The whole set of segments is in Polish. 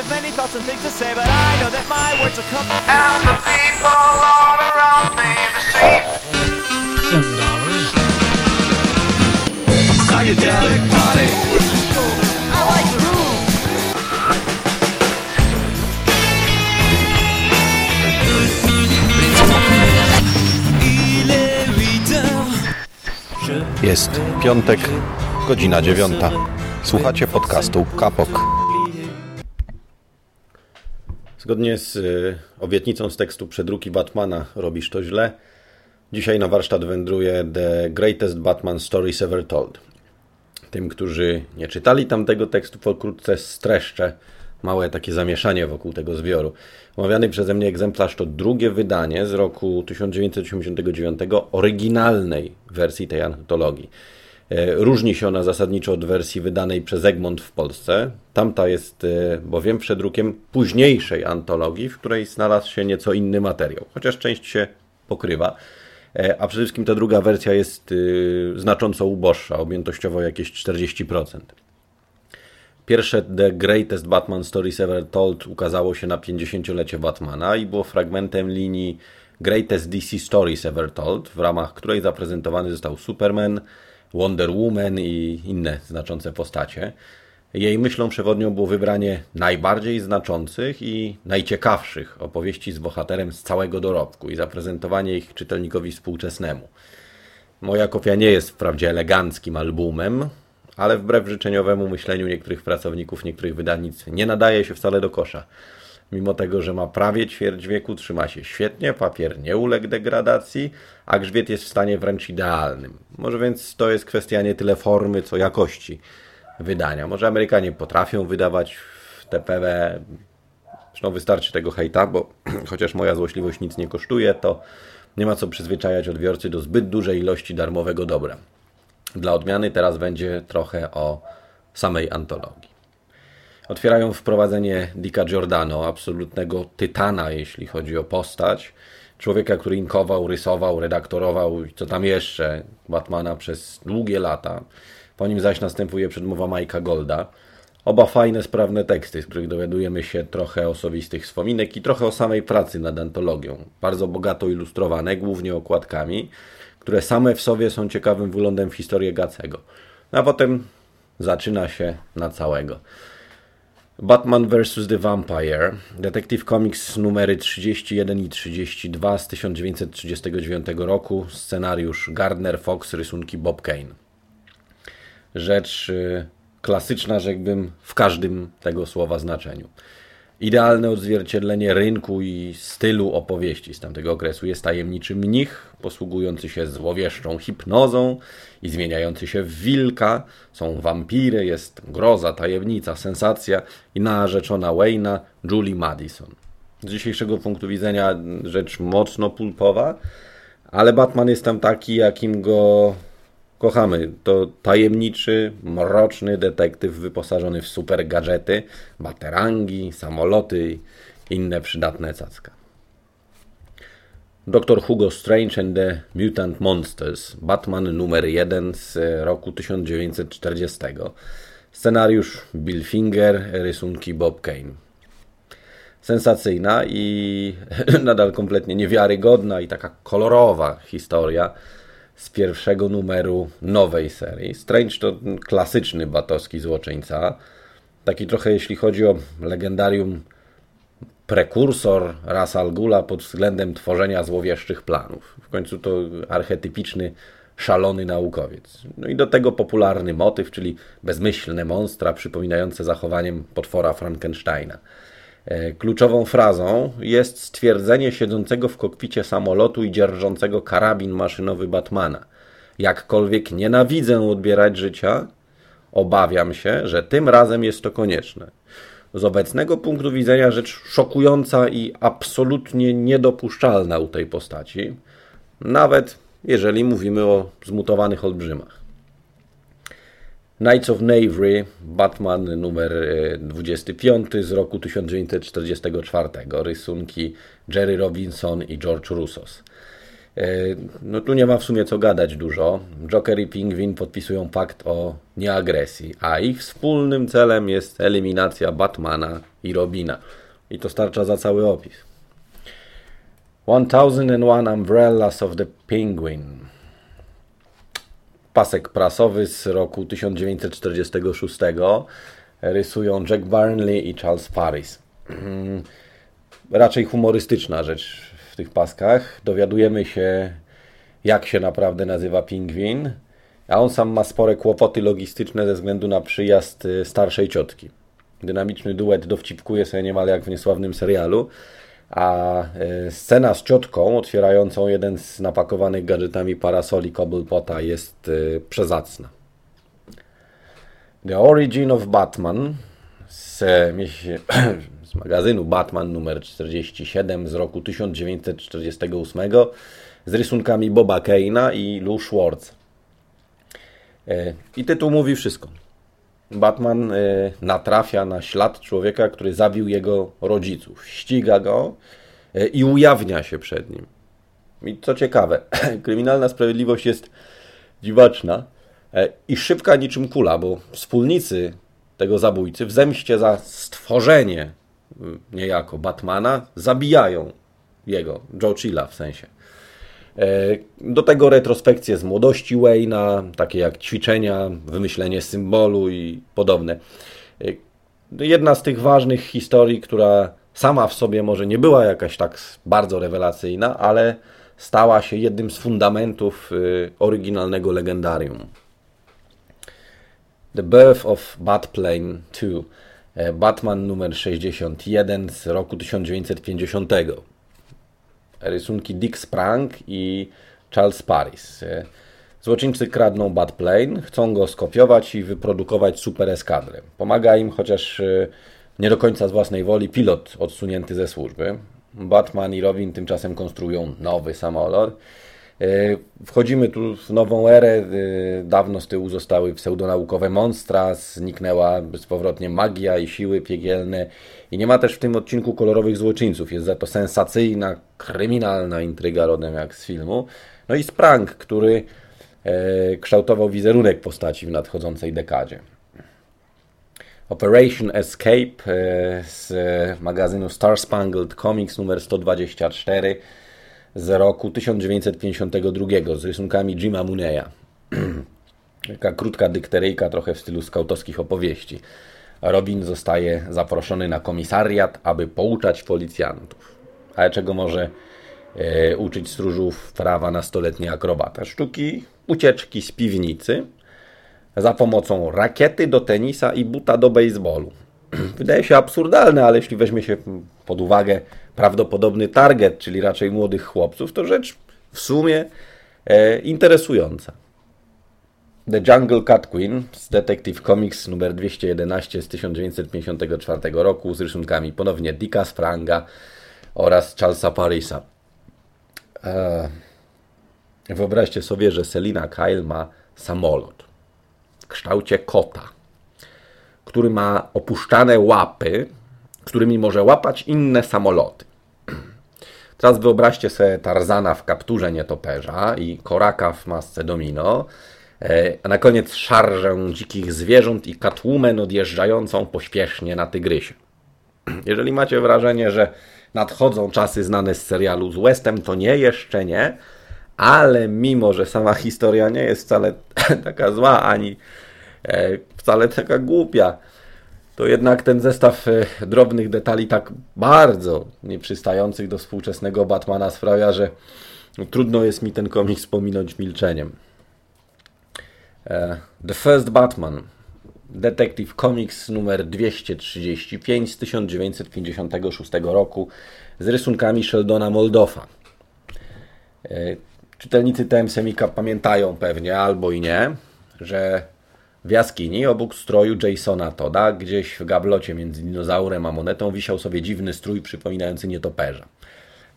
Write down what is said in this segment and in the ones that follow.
have many thoughts and things to say, but I know that my words will come. And the people all around me, the psychedelic party. I like groove. Il est 8 heures. Jest piątek, godzina dziewiąta. Słuchacie podcastu Kapok. Zgodnie z y, obietnicą z tekstu przedruki Batmana Robisz to źle. Dzisiaj na warsztat wędruje The Greatest Batman Stories Ever Told. Tym, którzy nie czytali tamtego tekstu, pokrótce streszczę małe takie zamieszanie wokół tego zbioru. Omawiany przeze mnie egzemplarz to drugie wydanie z roku 1989 oryginalnej wersji tej antologii. E, Różni się ona zasadniczo od wersji wydanej przez Egmont w Polsce. Tamta jest e, bowiem przedrukiem późniejszej antologii, w której znalazł się nieco inny materiał, chociaż część się pokrywa. E, A przede wszystkim ta druga wersja jest znacząco uboższa, objętościowo jakieś 40%. Pierwsze The Greatest Batman Stories Ever Told ukazało się na 50-lecie Batmana i było fragmentem linii Greatest DC Stories Ever Told, w ramach której zaprezentowany został Superman, Wonder Woman i inne znaczące postacie. Jej myślą przewodnią było wybranie najbardziej znaczących i najciekawszych opowieści z bohaterem z całego dorobku i zaprezentowanie ich czytelnikowi współczesnemu. Moja kopia nie jest wprawdzie eleganckim albumem, ale wbrew życzeniowemu myśleniu niektórych pracowników niektórych wydawnictw nie nadaje się wcale do kosza. Mimo tego, że ma prawie ćwierć wieku, trzyma się świetnie, papier nie uległ degradacji, a grzbiet jest w stanie wręcz idealnym. Może więc to jest kwestia nie tyle formy, co jakości wydania. Może Amerykanie potrafią wydawać w TPW, zresztą wystarczy tego hejta, bo chociaż moja złośliwość nic nie kosztuje, to nie ma co przyzwyczajać odbiorcy do zbyt dużej ilości darmowego dobra. Dla odmiany teraz będzie trochę o samej antologii. Otwierają wprowadzenie Dicka Giordano, absolutnego tytana, jeśli chodzi o postać. Człowieka, który inkował, rysował, redaktorował i co tam jeszcze Batmana przez długie lata. Po nim zaś następuje przedmowa Majka Golda. Oba fajne, sprawne teksty, z których dowiadujemy się trochę osobistych wspominek i trochę o samej pracy nad antologią. Bardzo bogato ilustrowane, głównie okładkami, które same w sobie są ciekawym wyglądem w historię Gacego. No a potem zaczyna się na całego. Batman vs. The Vampire, Detective Comics numery 31 i 32 z 1939 roku, scenariusz Gardner Fox, rysunki Bob Kane. Rzecz y, klasyczna, rzekłbym, w każdym tego słowa znaczeniu. Idealne odzwierciedlenie rynku i stylu opowieści z tamtego okresu jest tajemniczy mnich, posługujący się złowieszczą hipnozą i zmieniający się w wilka. Są wampiry, jest groza, tajemnica, sensacja i narzeczona Wayne'a, Julie Madison. Z dzisiejszego punktu widzenia rzecz mocno pulpowa, ale Batman jest tam taki, jakim go kochamy. To tajemniczy, mroczny detektyw wyposażony w super gadżety, baterangi, samoloty i inne przydatne cacka. Dr. Hugo Strange and the Mutant Monsters, Batman numer 1 z roku 1940. Scenariusz Bill Finger, rysunki Bob Kane. Sensacyjna i nadal kompletnie niewiarygodna i taka kolorowa historia z pierwszego numeru nowej serii. Strange to klasyczny batowski złoczyńca. Taki trochę jeśli chodzi o legendarium prekursor Ras Al Ghula pod względem tworzenia złowieszczych planów. W końcu to archetypiczny, szalony naukowiec. No i do tego popularny motyw, czyli bezmyślne monstra przypominające zachowaniem potwora Frankensteina. E, Kluczową frazą jest stwierdzenie siedzącego w kokpicie samolotu i dzierżącego karabin maszynowy Batmana. Jakkolwiek nienawidzę odbierać życia, obawiam się, że tym razem jest to konieczne. Z obecnego punktu widzenia rzecz szokująca i absolutnie niedopuszczalna u tej postaci, nawet jeżeli mówimy o zmutowanych olbrzymach. Knights of Knavery, Batman numer e, 25 z roku 1944, rysunki Jerry Robinson i George Russos. E, no tu nie ma w sumie co gadać dużo. Joker i Pingwin podpisują pakt o nieagresji, a ich wspólnym celem jest eliminacja Batmana i Robina. I to starcza za cały opis. 1001 Umbrellas of the Penguin. Pasek prasowy z roku 1946 rysują Jack Barnley i Charles Paris. Raczej humorystyczna rzecz w tych paskach. Dowiadujemy się, jak się naprawdę nazywa pingwin, a on sam ma spore kłopoty logistyczne ze względu na przyjazd y, starszej ciotki. Dynamiczny duet dowcipkuje sobie niemal jak w niesławnym serialu, a y, scena z ciotką otwierającą jeden z napakowanych gadżetami parasoli Cobblepota jest y, przezacna. The Origin of Batman z, z magazynu Batman numer 47 z roku 1948 z rysunkami Boba Kane'a i Lou Schwartz. E, I tytuł mówi wszystko. Batman e, natrafia na ślad człowieka, który zabił jego rodziców. Ściga go e, i ujawnia się przed nim. I co ciekawe, kryminalna sprawiedliwość jest dziwaczna i szybka niczym kula, bo wspólnicy tego zabójcy w zemście za stworzenie niejako Batmana zabijają jego, Joe Chilla w sensie. E, do tego retrospekcje z młodości Wayne'a, takie jak ćwiczenia, wymyślenie symbolu i podobne. E, jedna z tych ważnych historii, która sama w sobie może nie była jakaś tak bardzo rewelacyjna, ale stała się jednym z fundamentów e, oryginalnego legendarium. The Birth of Batplane 2 Batman numer 61 z roku 1950 rysunki Dick Sprang i Charles Paris. Złoczyńcy kradną Batplane, chcą go skopiować i wyprodukować super eskadrę. Pomaga im, chociaż e, nie do końca z własnej woli, pilot odsunięty ze służby. Batman i Robin tymczasem konstruują nowy samolot. E, wchodzimy tu w nową erę. E, dawno z tyłu zostały pseudonaukowe monstra, zniknęła bezpowrotnie magia i siły piegielne i nie ma też w tym odcinku kolorowych złoczyńców. Jest za to sensacyjna, kryminalna intryga rodem jak z filmu. No i Sprang, który e, kształtował wizerunek postaci w nadchodzącej dekadzie. Operation Escape z magazynu Star Spangled Comics numer 124 z roku 1952 z rysunkami Jima Muneya. Taka krótka dykteryjka, trochę w stylu skautowskich opowieści. Robin zostaje zaproszony na komisariat, aby pouczać policjantów. Ale czego może e, uczyć stróżów prawa nastoletni akrobata? Sztuki ucieczki z piwnicy za pomocą rakiety do tenisa i buta do baseballu. Wydaje się absurdalne, ale jeśli weźmie się pod uwagę prawdopodobny target, czyli raczej młodych chłopców, to rzecz w sumie e, interesująca. The Jungle Cat Queen z Detective Comics numer 211 z 1954 roku z rysunkami ponownie Dicka Spranga oraz Charlesa Parisa. Eee, wyobraźcie sobie, że Selina Kyle ma samolot w kształcie kota, który ma opuszczane łapy, którymi może łapać inne samoloty. Teraz wyobraźcie sobie Tarzana w kapturze nietoperza i Koraka w masce domino, E, a na koniec szarżę dzikich zwierząt i Catwoman odjeżdżającą pośpiesznie na tygrysie. Jeżeli macie wrażenie, że nadchodzą czasy znane z serialu z Westem, to nie, jeszcze nie, ale mimo, że sama historia nie jest wcale taka zła, ani e, wcale taka głupia, to jednak ten zestaw e, drobnych detali tak bardzo nieprzystających do współczesnego Batmana sprawia, że trudno jest mi ten komiks pominąć milczeniem. E, The First Batman, Detective Comics numer 235 z 1956 roku z rysunkami Sheldona Moldofa. E, czytelnicy TM Semika pamiętają pewnie, albo i nie, że w jaskini obok stroju Jasona Toda, gdzieś w gablocie między dinozaurem a monetą, wisiał sobie dziwny strój przypominający nietoperza.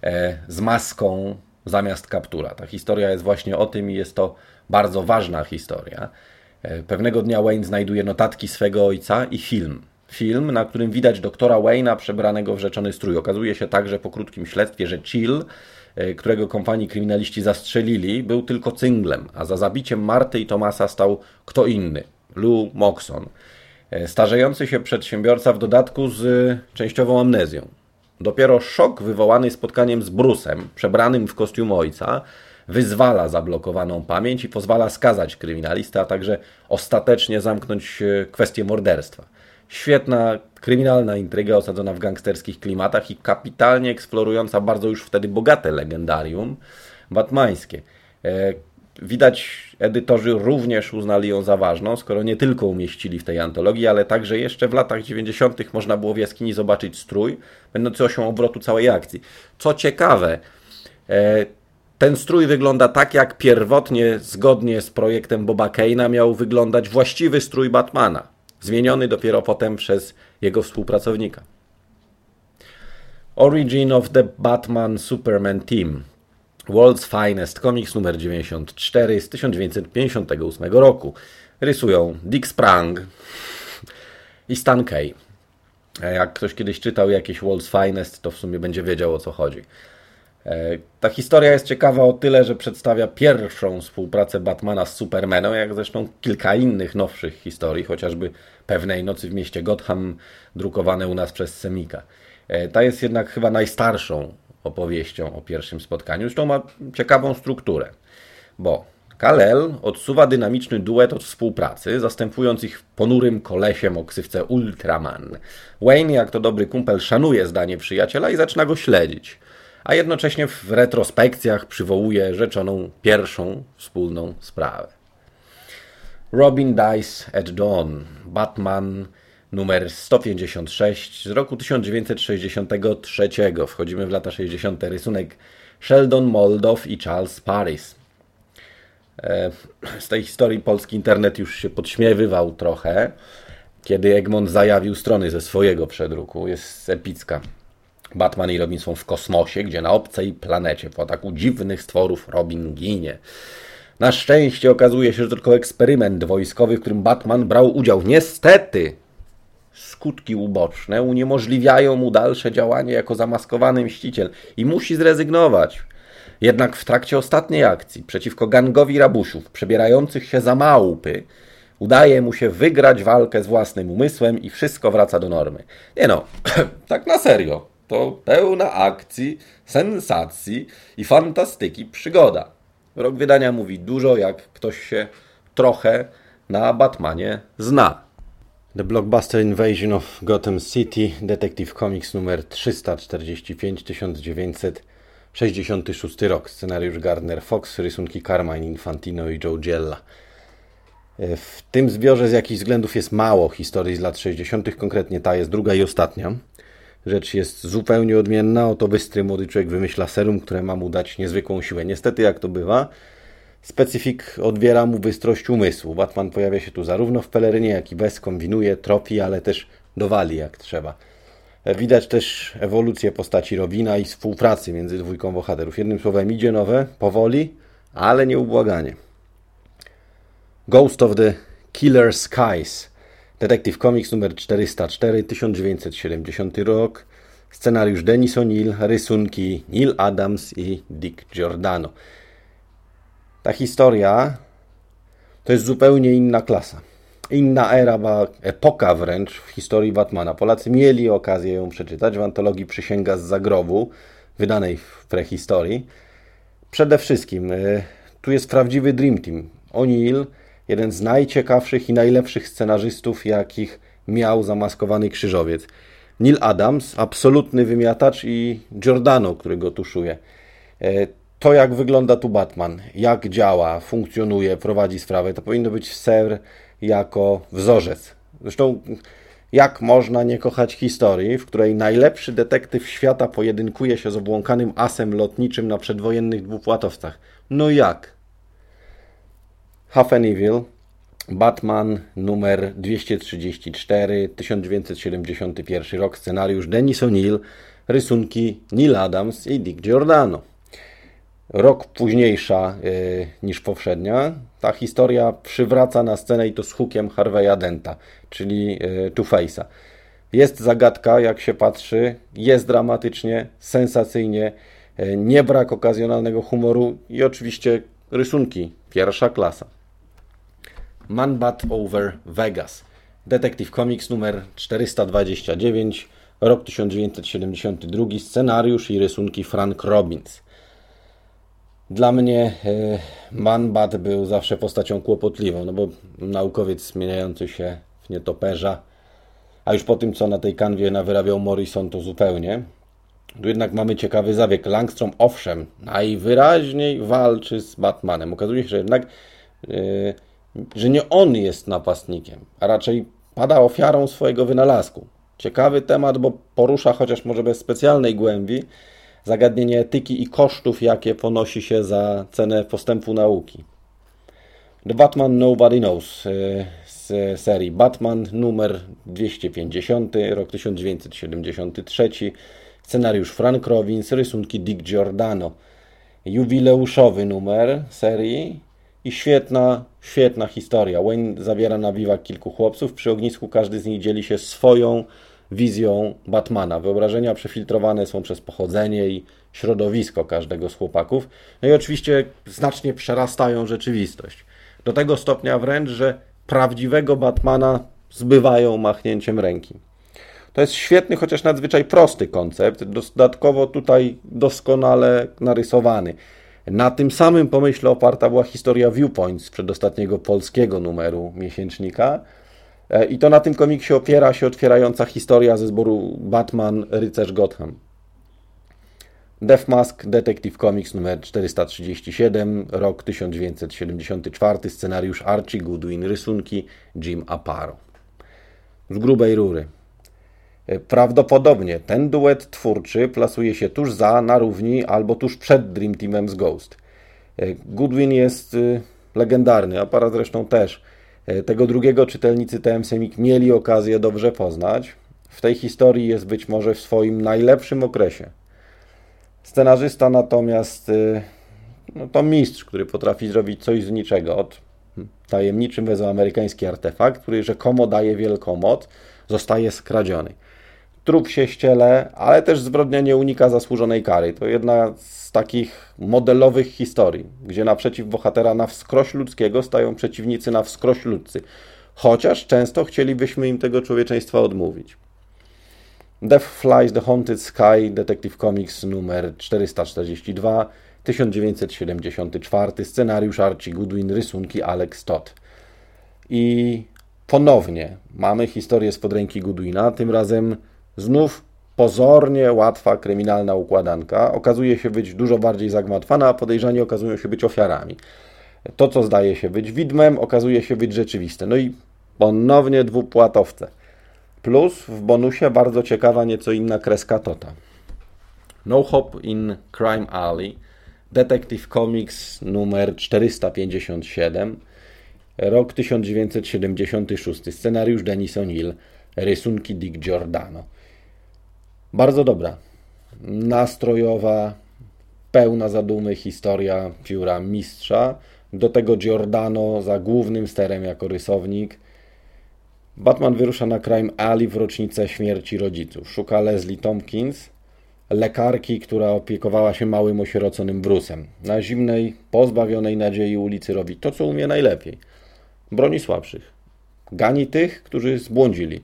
E, z maską zamiast kaptura. Ta historia jest właśnie o tym i jest to bardzo ważna historia. E, pewnego dnia Wayne znajduje notatki swego ojca i film. film, na którym widać doktora Wayne'a przebranego w rzeczony strój. Okazuje się także po krótkim śledztwie, że Chill, e, którego kompanii kryminaliści zastrzelili, był tylko cynglem, a za zabiciem Marty i Tomasa stał kto inny Lou Moxon. E, starzejący się przedsiębiorca w dodatku z częściową amnezją. Dopiero szok wywołany spotkaniem z Brusem, przebranym w kostium ojca, wyzwala zablokowaną pamięć i pozwala skazać kryminalistę, a także ostatecznie zamknąć e, kwestię morderstwa. Świetna, kryminalna intryga osadzona w gangsterskich klimatach i kapitalnie eksplorująca bardzo już wtedy bogate legendarium batmańskie. Widać, edytorzy również uznali ją za ważną, skoro nie tylko umieścili w tej antologii, ale także jeszcze w latach 90. można było w jaskini zobaczyć strój, będący osią obrotu całej akcji. Co ciekawe, e, ten strój wygląda tak, jak pierwotnie, zgodnie z projektem Boba Kane'a, miał wyglądać właściwy strój Batmana, zmieniony dopiero potem przez jego współpracownika. Origin of the Batman Superman Team World's Finest, komiks numer 94 z 1958 roku. Rysują Dick Sprang i Stan Kay. Jak ktoś kiedyś czytał jakieś World's Finest, to w sumie będzie wiedział o co chodzi. E, ta historia jest ciekawa o tyle, że przedstawia pierwszą współpracę Batmana z Supermanem, jak zresztą kilka innych nowszych historii, chociażby Pewnej Nocy w mieście Gotham, drukowane u nas przez Semika. E, ta jest jednak chyba najstarszą opowieścią o pierwszym spotkaniu. Zresztą ma ciekawą strukturę, bo Kalel odsuwa dynamiczny duet od współpracy, zastępując ich ponurym kolesiem o ksywce Ultraman. Wayne, jak to dobry kumpel, szanuje zdanie przyjaciela i zaczyna go śledzić a jednocześnie w retrospekcjach przywołuje rzeczoną pierwszą wspólną sprawę. Robin Dice at Dawn, Batman numer 156 z roku 1963. Wchodzimy w lata 60. Rysunek Sheldon Moldow i Charles Paris. E, z tej historii polski internet już się podśmiewywał trochę, kiedy Egmont zajawił strony ze swojego przedruku. Jest epicka. Batman i Robin są w kosmosie, gdzie na obcej planecie po ataku dziwnych stworów Robin ginie. Na szczęście okazuje się, że to tylko eksperyment wojskowy, w którym Batman brał udział. Niestety, skutki uboczne uniemożliwiają mu dalsze działanie jako zamaskowany mściciel i musi zrezygnować. Jednak w trakcie ostatniej akcji przeciwko gangowi rabusiów przebierających się za małpy udaje mu się wygrać walkę z własnym umysłem i wszystko wraca do normy. Nie no, tak na serio to pełna akcji, sensacji i fantastyki przygoda. Rok wydania mówi dużo, jak ktoś się trochę na Batmanie zna. The Blockbuster Invasion of Gotham City, Detective Comics numer 345, 1966 rok. Scenariusz Gardner Fox, rysunki Carmine Infantino i Joe Giella. W tym zbiorze z jakichś względów jest mało historii z lat 60., konkretnie ta jest druga i ostatnia rzecz jest zupełnie odmienna. Oto bystry młody człowiek wymyśla serum, które ma mu dać niezwykłą siłę. Niestety, jak to bywa, specyfik odbiera mu bystrość umysłu. Batman pojawia się tu zarówno w pelerynie, jak i bez, kombinuje, tropi, ale też dowali jak trzeba. Widać też ewolucję postaci Robina i współpracy między dwójką bohaterów. Jednym słowem idzie nowe, powoli, ale nieubłaganie. Ghost of the Killer Skies Detective Comics numer 404, 1970 rok. Scenariusz Denis O'Neill, rysunki Neil Adams i Dick Giordano. Ta historia to jest zupełnie inna klasa. Inna era, epoka wręcz w historii Batmana. Polacy mieli okazję ją przeczytać w antologii Przysięga z Zagrobu, wydanej w prehistorii. Przede wszystkim y, tu jest prawdziwy Dream Team. O'Neill jeden z najciekawszych i najlepszych scenarzystów, jakich miał zamaskowany krzyżowiec. Neil Adams, absolutny wymiatacz i Giordano, który go tuszuje. To, jak wygląda tu Batman, jak działa, funkcjonuje, prowadzi sprawę, to powinno być ser jako wzorzec. Zresztą, jak można nie kochać historii, w której najlepszy detektyw świata pojedynkuje się z obłąkanym asem lotniczym na przedwojennych dwupłatowcach? No jak? Half an Evil, Batman numer 234, 1971 rok, scenariusz Denis O'Neill, rysunki Neil Adams i Dick Giordano. Rok późniejsza yy, niż poprzednia, ta historia przywraca na scenę i to z hukiem Harveya Denta, czyli yy, Two-Face'a. Jest zagadka, jak się patrzy, jest dramatycznie, sensacyjnie, e, nie brak okazjonalnego humoru i oczywiście rysunki, pierwsza klasa. Man Bat Over Vegas. Detective Comics numer 429, rok 1972, scenariusz i rysunki Frank Robbins. Dla mnie e, Man Bat był zawsze postacią kłopotliwą, no bo naukowiec zmieniający się w nietoperza, a już po tym, co na tej kanwie nawyrabiał Morrison, to zupełnie. Tu jednak mamy ciekawy zabieg. Langstrom, owszem, najwyraźniej walczy z Batmanem. Okazuje się, że jednak, yy, że nie on jest napastnikiem, a raczej pada ofiarą swojego wynalazku. Ciekawy temat, bo porusza, chociaż może bez specjalnej głębi, zagadnienie etyki i kosztów, jakie ponosi się za cenę postępu nauki. The Batman Nobody Knows y, z serii Batman numer 250, rok 1973, scenariusz Frank Robbins, rysunki Dick Giordano. Jubileuszowy numer serii i świetna, świetna historia. Wayne zabiera na biwak kilku chłopców, przy ognisku każdy z nich dzieli się swoją wizją Batmana. Wyobrażenia przefiltrowane są przez pochodzenie i środowisko każdego z chłopaków. No i oczywiście znacznie przerastają rzeczywistość. Do tego stopnia wręcz, że prawdziwego Batmana zbywają machnięciem ręki. To jest świetny, chociaż nadzwyczaj prosty koncept, dodatkowo tutaj doskonale narysowany. Na tym samym pomyśle oparta była historia Viewpoints przedostatniego polskiego numeru miesięcznika. E, I to na tym komiksie opiera się otwierająca historia ze zboru Batman Rycerz Gotham. Death Mask Detective Comics numer 437, rok 1974, scenariusz Archie Goodwin, rysunki Jim Aparo. Z grubej rury. E, prawdopodobnie ten duet twórczy plasuje się tuż za, na równi albo tuż przed Dream Teamem z Ghost. E, Goodwin jest y, legendarny, Apara zresztą też. E, tego drugiego czytelnicy TM Semik mieli okazję dobrze poznać. W tej historii jest być może w swoim najlepszym okresie. Scenarzysta natomiast y, no to mistrz, który potrafi zrobić coś z niczego. Od hmm, tajemniczy mezoamerykański artefakt, który rzekomo daje wielką moc, zostaje skradziony. Trup się ściele, ale też zbrodnia nie unika zasłużonej kary. To jedna z takich modelowych historii, gdzie naprzeciw bohatera na wskroś ludzkiego stają przeciwnicy na wskroś ludzcy. Chociaż często chcielibyśmy im tego człowieczeństwa odmówić. Death Flies the Haunted Sky Detective Comics numer 442 1974 scenariusz Archie Goodwin, rysunki Alex Todd. I ponownie mamy historię z podręki Goodwina, tym razem znów pozornie łatwa kryminalna układanka. Okazuje się być dużo bardziej zagmatwana, a podejrzani okazują się być ofiarami. To, co zdaje się być widmem, okazuje się być rzeczywiste. No i ponownie dwupłatowce. Plus w bonusie bardzo ciekawa nieco inna kreska Tota. No Hope in Crime Alley, Detective Comics numer 457, rok 1976, scenariusz Denis O'Neill, rysunki Dick Giordano. Bardzo dobra, nastrojowa, pełna zadumy historia pióra mistrza, do tego Giordano za głównym sterem jako rysownik – Batman wyrusza na Crime Alley w rocznicę śmierci rodziców. Szuka Leslie Tompkins, lekarki, która opiekowała się małym osieroconym Brusem. Na zimnej, pozbawionej nadziei ulicy robi to, co umie najlepiej. Broni słabszych. Gani tych, którzy zbłądzili.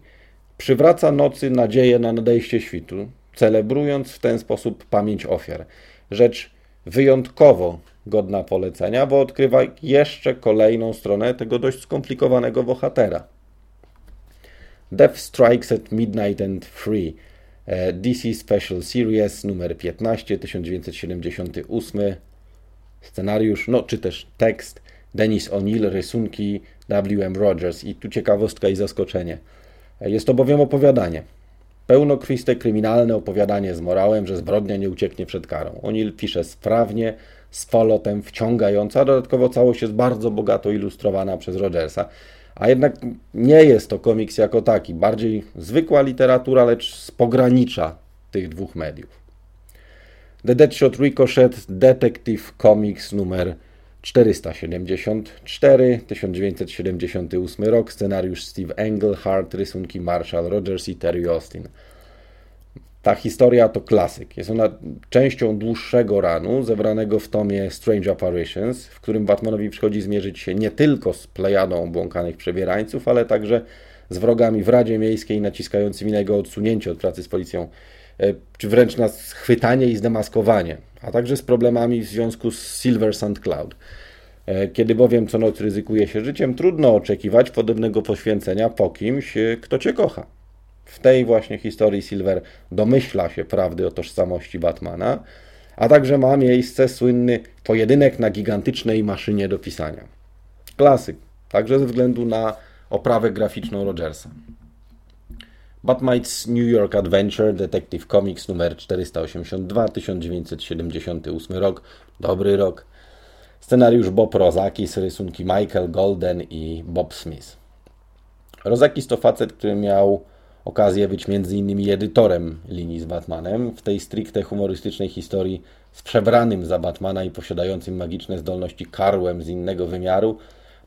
Przywraca nocy nadzieję na nadejście świtu, celebrując w ten sposób pamięć ofiar. Rzecz wyjątkowo godna polecenia, bo odkrywa jeszcze kolejną stronę tego dość skomplikowanego bohatera. Death Strikes at Midnight and Free. E, DC Special Series numer 15 1978. Scenariusz, no czy też tekst Dennis O'Neill, rysunki W.M. Rogers. I tu ciekawostka i zaskoczenie. Jest to bowiem opowiadanie. Pełnokrwiste, kryminalne opowiadanie z morałem, że zbrodnia nie ucieknie przed karą. O'Neill pisze sprawnie, z folotem, wciągająco, a dodatkowo całość jest bardzo bogato ilustrowana przez Rogersa. A jednak nie jest to komiks jako taki, bardziej zwykła literatura, lecz z pogranicza tych dwóch mediów. The Deadshot Ricochet Detective Comics numer 474, 1978 rok, scenariusz Steve Englehart, rysunki Marshall Rogers i Terry Austin. Ta historia to klasyk. Jest ona częścią dłuższego ranu, zebranego w tomie Strange Apparitions, w którym Batmanowi przychodzi zmierzyć się nie tylko z plejadą obłąkanych przebierańców, ale także z wrogami w Radzie Miejskiej naciskającymi na jego odsunięcie od pracy z policją, e, czy wręcz na schwytanie i zdemaskowanie, a także z problemami w związku z Silver Sand Cloud. E, kiedy bowiem co noc ryzykuje się życiem, trudno oczekiwać podobnego poświęcenia po kimś, e, kto cię kocha. W tej właśnie historii Silver domyśla się prawdy o tożsamości Batmana, a także ma miejsce słynny pojedynek na gigantycznej maszynie do pisania. Klasyk, także ze względu na oprawę graficzną Rogersa. Batmites New York Adventure Detective Comics numer 482, 1978 rok, dobry rok. Scenariusz Bob Rozakis, rysunki Michael Golden i Bob Smith. Rozakis to facet, który miał okazję być m.in. edytorem linii z Batmanem w tej stricte humorystycznej historii z przebranym za Batmana i posiadającym magiczne zdolności karłem z innego wymiaru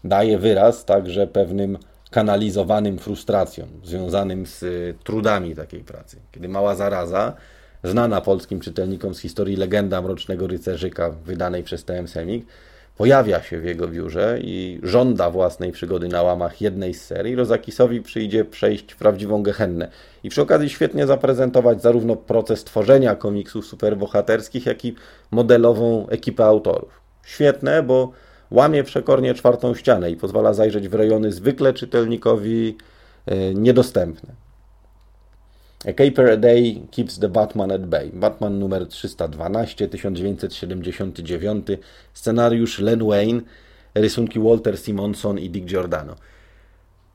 daje wyraz także pewnym kanalizowanym frustracjom związanym z y, trudami takiej pracy. Kiedy mała zaraza, znana polskim czytelnikom z historii legenda Mrocznego Rycerzyka wydanej przez TM Semik, pojawia się w jego biurze i żąda własnej przygody na łamach jednej z serii, Rozakisowi przyjdzie przejść prawdziwą gehennę i przy okazji świetnie zaprezentować zarówno proces tworzenia komiksów superbohaterskich, jak i modelową ekipę autorów. Świetne, bo łamie przekornie czwartą ścianę i pozwala zajrzeć w rejony zwykle czytelnikowi e, niedostępne. A Caper a Day Keeps the Batman at Bay. Batman numer 312, 1979. Scenariusz Len Wayne, rysunki Walter Simonson i Dick Giordano.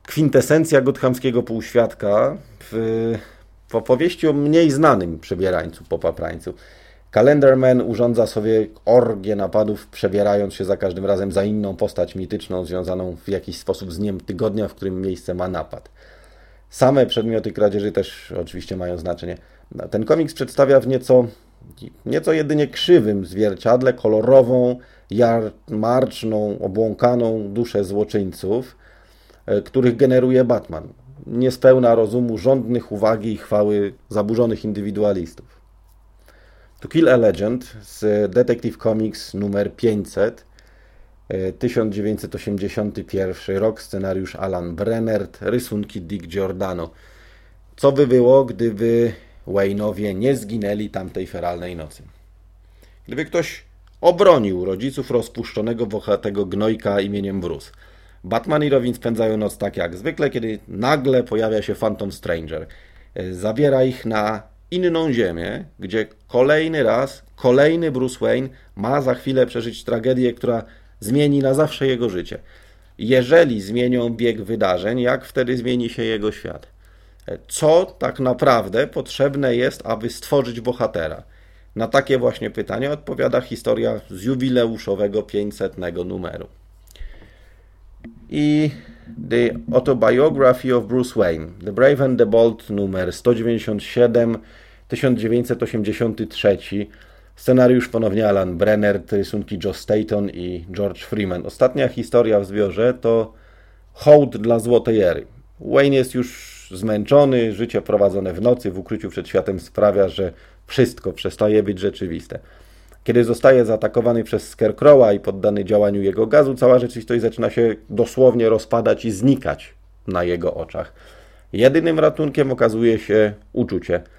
Kwintesencja gothamskiego półświadka w, w opowieści o mniej znanym przebierańcu, popaprańcu. Calendarman urządza sobie orgię napadów, przebierając się za każdym razem za inną postać mityczną, związaną w jakiś sposób z dniem tygodnia, w którym miejsce ma napad. Same przedmioty kradzieży też oczywiście mają znaczenie. Ten komiks przedstawia w nieco, nieco jedynie krzywym zwierciadle kolorową, jarmarczną, obłąkaną duszę złoczyńców, e, których generuje Batman. Niespełna rozumu, żądnych uwagi i chwały zaburzonych indywidualistów. To Kill a Legend z Detective Comics numer 500 1981 rok, scenariusz Alan Brennert, rysunki Dick Giordano. Co by było, gdyby Wayne'owie nie zginęli tamtej feralnej nocy? Gdyby ktoś obronił rodziców rozpuszczonego włochatego gnojka imieniem Bruce. Batman i Robin spędzają noc tak jak zwykle, kiedy nagle pojawia się Phantom Stranger. Zabiera ich na inną ziemię, gdzie kolejny raz, kolejny Bruce Wayne ma za chwilę przeżyć tragedię, która zmieni na zawsze jego życie. Jeżeli zmienią bieg wydarzeń, jak wtedy zmieni się jego świat? Co tak naprawdę potrzebne jest, aby stworzyć bohatera? Na takie właśnie pytania odpowiada historia z jubileuszowego 500 numeru. I The Autobiography of Bruce Wayne, The Brave and the Bold numer 197, 1983 Scenariusz ponownie Alan Brenner, rysunki Joe Staton i George Freeman. Ostatnia historia w zbiorze to hołd dla Złotej Ery. Wayne jest już zmęczony, życie prowadzone w nocy w ukryciu przed światem sprawia, że wszystko przestaje być rzeczywiste. Kiedy zostaje zaatakowany przez Scarecrowa i poddany działaniu jego gazu, cała rzeczywistość zaczyna się dosłownie rozpadać i znikać na jego oczach. Jedynym ratunkiem okazuje się uczucie –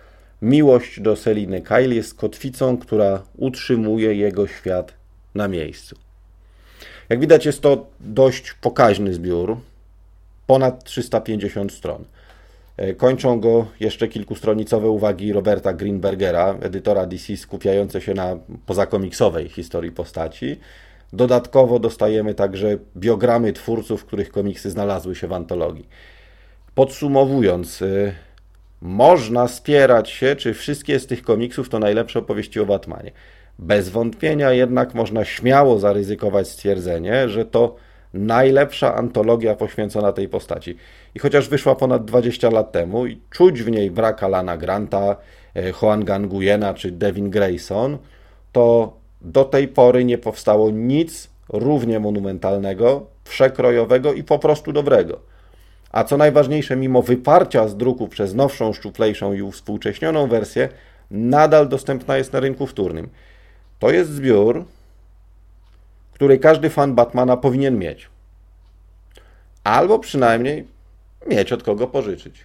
Miłość do Seliny Kyle jest kotwicą, która utrzymuje jego świat na miejscu. Jak widać, jest to dość pokaźny zbiór, ponad 350 stron. E, kończą go jeszcze kilkustronicowe uwagi Roberta Greenbergera, edytora DC skupiające się na pozakomiksowej historii postaci. Dodatkowo dostajemy także biogramy twórców, których komiksy znalazły się w antologii. Podsumowując, e, można spierać się, czy wszystkie z tych komiksów to najlepsze opowieści o Batmanie. Bez wątpienia jednak można śmiało zaryzykować stwierdzenie, że to najlepsza antologia poświęcona tej postaci. I chociaż wyszła ponad 20 lat temu i czuć w niej brak Alana Granta, e, Juan Ganguyena czy Devin Grayson, to do tej pory nie powstało nic równie monumentalnego, przekrojowego i po prostu dobrego. A co najważniejsze, mimo wyparcia z druku przez nowszą, szczuplejszą i uwspółcześnioną wersję, nadal dostępna jest na rynku wtórnym. To jest zbiór, której każdy fan Batmana powinien mieć. Albo przynajmniej mieć od kogo pożyczyć.